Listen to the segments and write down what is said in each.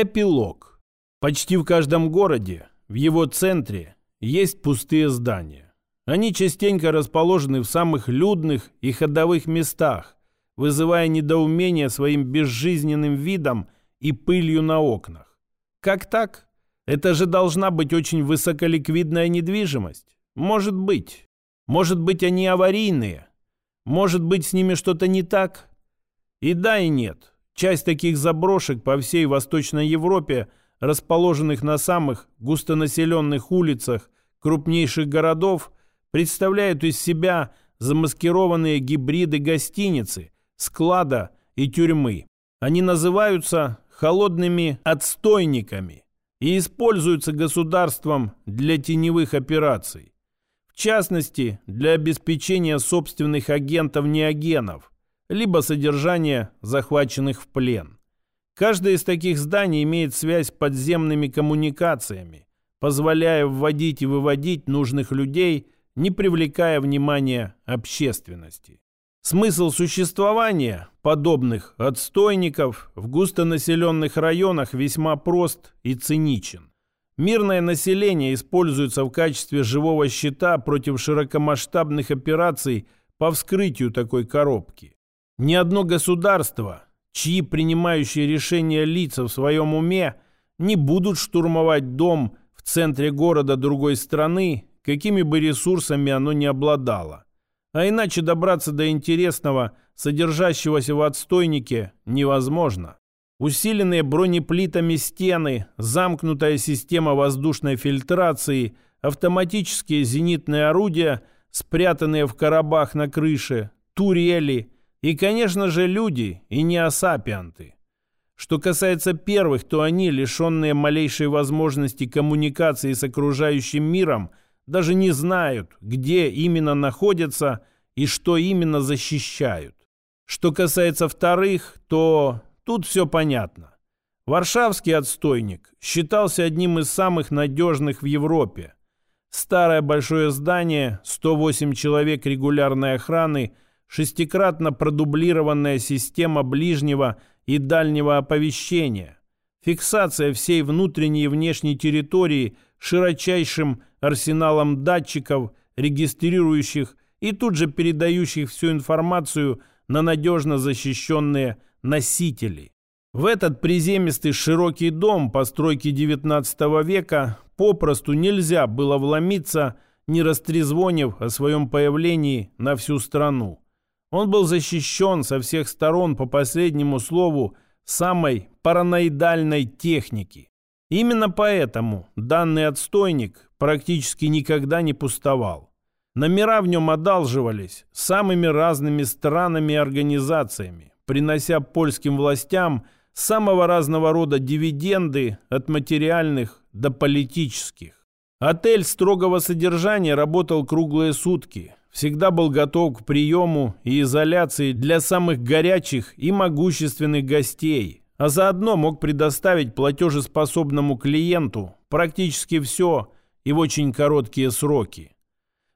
Эпилог. Почти в каждом городе, в его центре, есть пустые здания. Они частенько расположены в самых людных и ходовых местах, вызывая недоумение своим безжизненным видом и пылью на окнах. Как так? Это же должна быть очень высоколиквидная недвижимость. Может быть. Может быть, они аварийные. Может быть, с ними что-то не так. И да, и нет. Часть таких заброшек по всей Восточной Европе, расположенных на самых густонаселенных улицах крупнейших городов, представляют из себя замаскированные гибриды гостиницы, склада и тюрьмы. Они называются холодными отстойниками и используются государством для теневых операций. В частности, для обеспечения собственных агентов-неагенов – либо содержание захваченных в плен. Каждое из таких зданий имеет связь с подземными коммуникациями, позволяя вводить и выводить нужных людей, не привлекая внимания общественности. Смысл существования подобных отстойников в густонаселенных районах весьма прост и циничен. Мирное население используется в качестве живого щита против широкомасштабных операций по вскрытию такой коробки. Ни одно государство, чьи принимающие решения лица в своем уме не будут штурмовать дом в центре города другой страны, какими бы ресурсами оно ни обладало. А иначе добраться до интересного, содержащегося в отстойнике, невозможно. Усиленные бронеплитами стены, замкнутая система воздушной фильтрации, автоматические зенитные орудия, спрятанные в коробах на крыше, турели – и, конечно же, люди и неосапианты. Что касается первых, то они, лишенные малейшей возможности коммуникации с окружающим миром, даже не знают, где именно находятся и что именно защищают. Что касается вторых, то тут все понятно. Варшавский отстойник считался одним из самых надежных в Европе. Старое большое здание, 108 человек регулярной охраны – шестикратно продублированная система ближнего и дальнего оповещения, фиксация всей внутренней и внешней территории широчайшим арсеналом датчиков, регистрирующих и тут же передающих всю информацию на надежно защищенные носители. В этот приземистый широкий дом постройки XIX века попросту нельзя было вломиться, не растрезвонив о своем появлении на всю страну. Он был защищен со всех сторон по последнему слову самой параноидальной техники. Именно поэтому данный отстойник практически никогда не пустовал. Номера в нем одалживались самыми разными странами и организациями, принося польским властям самого разного рода дивиденды от материальных до политических. Отель строгого содержания работал круглые сутки, всегда был готов к приему и изоляции для самых горячих и могущественных гостей, а заодно мог предоставить платежеспособному клиенту практически все и в очень короткие сроки.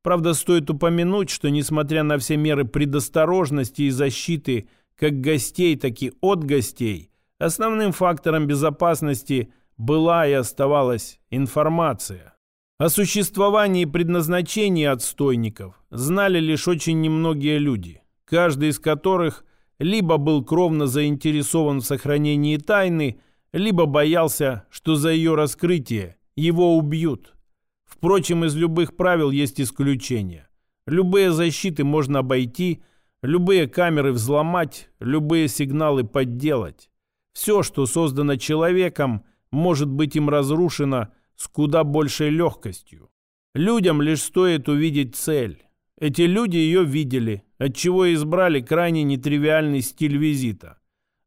Правда, стоит упомянуть, что несмотря на все меры предосторожности и защиты как гостей, так и от гостей, основным фактором безопасности была и оставалась информация. О существовании и предназначении отстойников знали лишь очень немногие люди, каждый из которых либо был кровно заинтересован в сохранении тайны, либо боялся, что за ее раскрытие его убьют. Впрочем, из любых правил есть исключения. Любые защиты можно обойти, любые камеры взломать, любые сигналы подделать. Все, что создано человеком, может быть им разрушено – с куда большей легкостью. Людям лишь стоит увидеть цель. Эти люди ее видели, отчего избрали крайне нетривиальный стиль визита.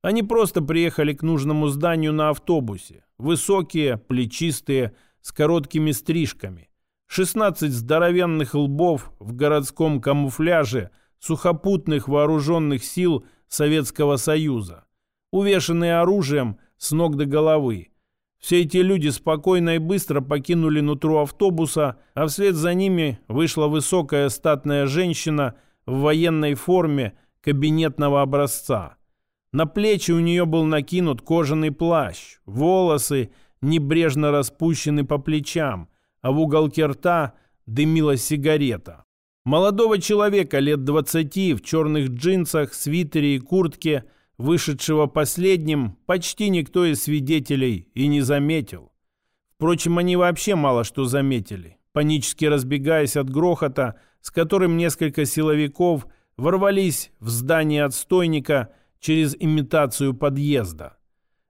Они просто приехали к нужному зданию на автобусе. Высокие, плечистые, с короткими стрижками. 16 здоровенных лбов в городском камуфляже сухопутных вооруженных сил Советского Союза. Увешанные оружием с ног до головы. Все эти люди спокойно и быстро покинули нутро автобуса, а вслед за ними вышла высокая статная женщина в военной форме кабинетного образца. На плечи у нее был накинут кожаный плащ, волосы небрежно распущены по плечам, а в уголке рта дымилась сигарета. Молодого человека лет двадцати в черных джинсах, свитере и куртке, вышедшего последним, почти никто из свидетелей и не заметил. Впрочем, они вообще мало что заметили, панически разбегаясь от грохота, с которым несколько силовиков ворвались в здание отстойника через имитацию подъезда.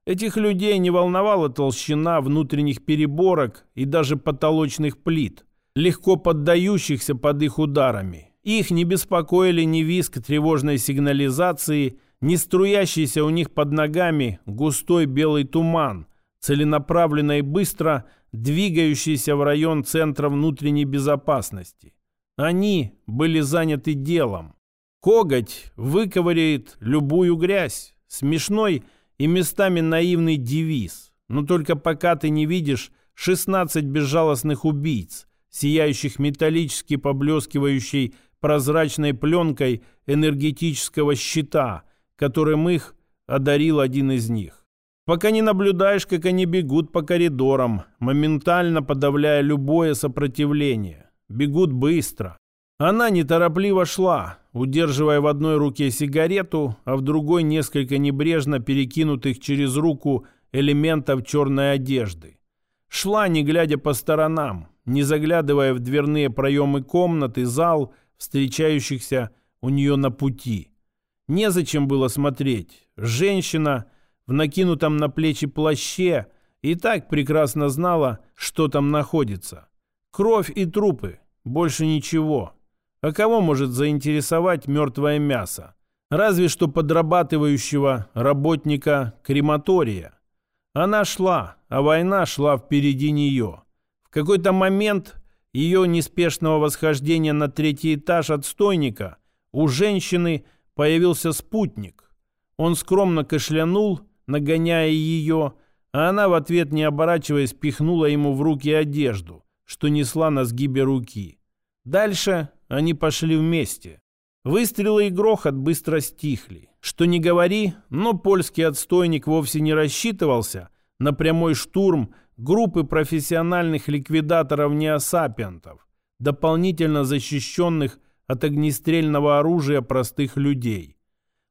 Этих людей не волновала толщина внутренних переборок и даже потолочных плит, легко поддающихся под их ударами. Их не беспокоили ни виск тревожной сигнализации, ни струящийся у них под ногами густой белый туман, целенаправленно и быстро двигающийся в район Центра внутренней безопасности. Они были заняты делом. Коготь выковыряет любую грязь. Смешной и местами наивный девиз. Но только пока ты не видишь 16 безжалостных убийц, сияющих металлически поблескивающей прозрачной пленкой энергетического щита, которым их одарил один из них. Пока не наблюдаешь, как они бегут по коридорам, моментально подавляя любое сопротивление. Бегут быстро. Она неторопливо шла, удерживая в одной руке сигарету, а в другой несколько небрежно перекинутых через руку элементов черной одежды. Шла, не глядя по сторонам, не заглядывая в дверные проемы комнаты, зал, встречающихся у нее на пути. Незачем было смотреть. Женщина в накинутом на плечи плаще и так прекрасно знала, что там находится. Кровь и трупы, больше ничего. А кого может заинтересовать мертвое мясо? Разве что подрабатывающего работника крематория. Она шла, а война шла впереди нее. В какой-то момент ее неспешного восхождения на третий этаж отстойника у женщины появился спутник. Он скромно кашлянул нагоняя ее, а она в ответ, не оборачиваясь, пихнула ему в руки одежду, что несла на сгибе руки. Дальше они пошли вместе. Выстрелы и грохот быстро стихли. Что не говори, но польский отстойник вовсе не рассчитывался на прямой штурм группы профессиональных ликвидаторов-неосапиантов, дополнительно защищенных от огнестрельного оружия простых людей.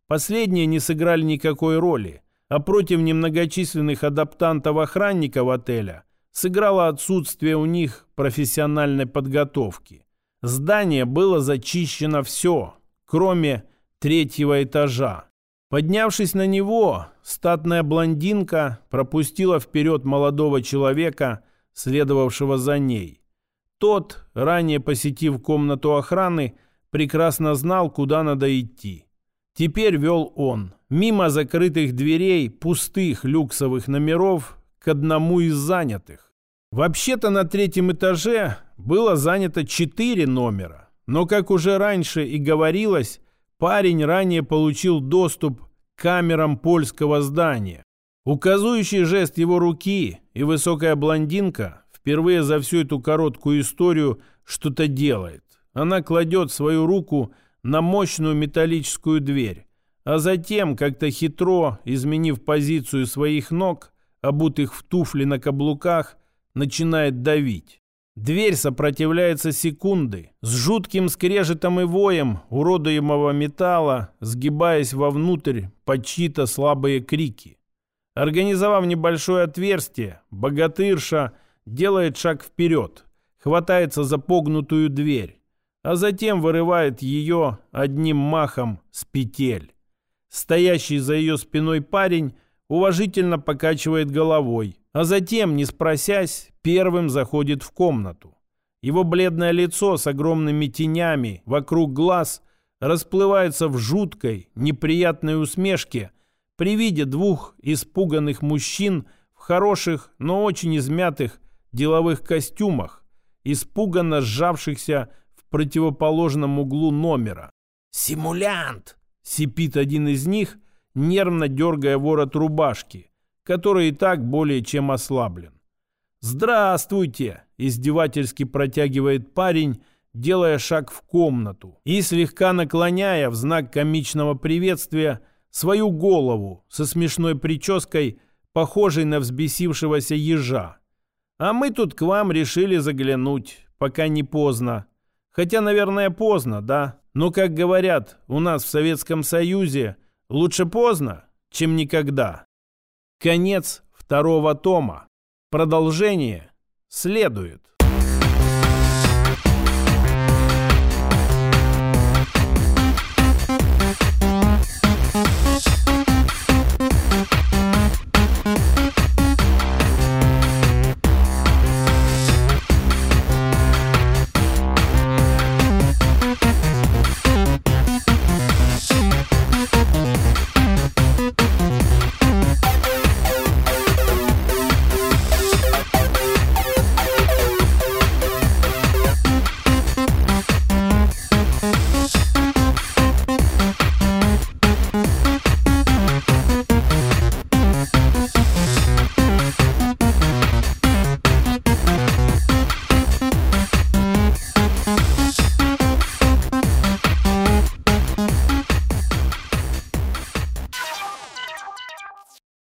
Последние не сыграли никакой роли – а против немногочисленных адаптантов-охранников отеля сыграло отсутствие у них профессиональной подготовки. Здание было зачищено все, кроме третьего этажа. Поднявшись на него, статная блондинка пропустила вперед молодого человека, следовавшего за ней. Тот, ранее посетив комнату охраны, прекрасно знал, куда надо идти. Теперь вел он, мимо закрытых дверей пустых люксовых номеров к одному из занятых. Вообще-то на третьем этаже было занято четыре номера, но, как уже раньше и говорилось, парень ранее получил доступ к камерам польского здания. Указующий жест его руки и высокая блондинка впервые за всю эту короткую историю что-то делает. Она кладет свою руку на мощную металлическую дверь, а затем, как-то хитро, изменив позицию своих ног, обутых в туфли на каблуках, начинает давить. Дверь сопротивляется секунды, с жутким скрежетом и воем уродуемого металла, сгибаясь вовнутрь под чьи-то слабые крики. Организовав небольшое отверстие, богатырша делает шаг вперед, хватается за погнутую дверь, а затем вырывает ее одним махом с петель. Стоящий за ее спиной парень уважительно покачивает головой, а затем, не спросясь, первым заходит в комнату. Его бледное лицо с огромными тенями вокруг глаз расплывается в жуткой, неприятной усмешке при виде двух испуганных мужчин в хороших, но очень измятых деловых костюмах, испуганно сжавшихся противоположном углу номера. «Симулянт!» — сипит один из них, нервно дергая ворот рубашки, который и так более чем ослаблен. «Здравствуйте!» — издевательски протягивает парень, делая шаг в комнату и, слегка наклоняя в знак комичного приветствия, свою голову со смешной прической, похожей на взбесившегося ежа. А мы тут к вам решили заглянуть, пока не поздно. Хотя, наверное, поздно, да? Но, как говорят у нас в Советском Союзе, лучше поздно, чем никогда. Конец второго тома. Продолжение следует.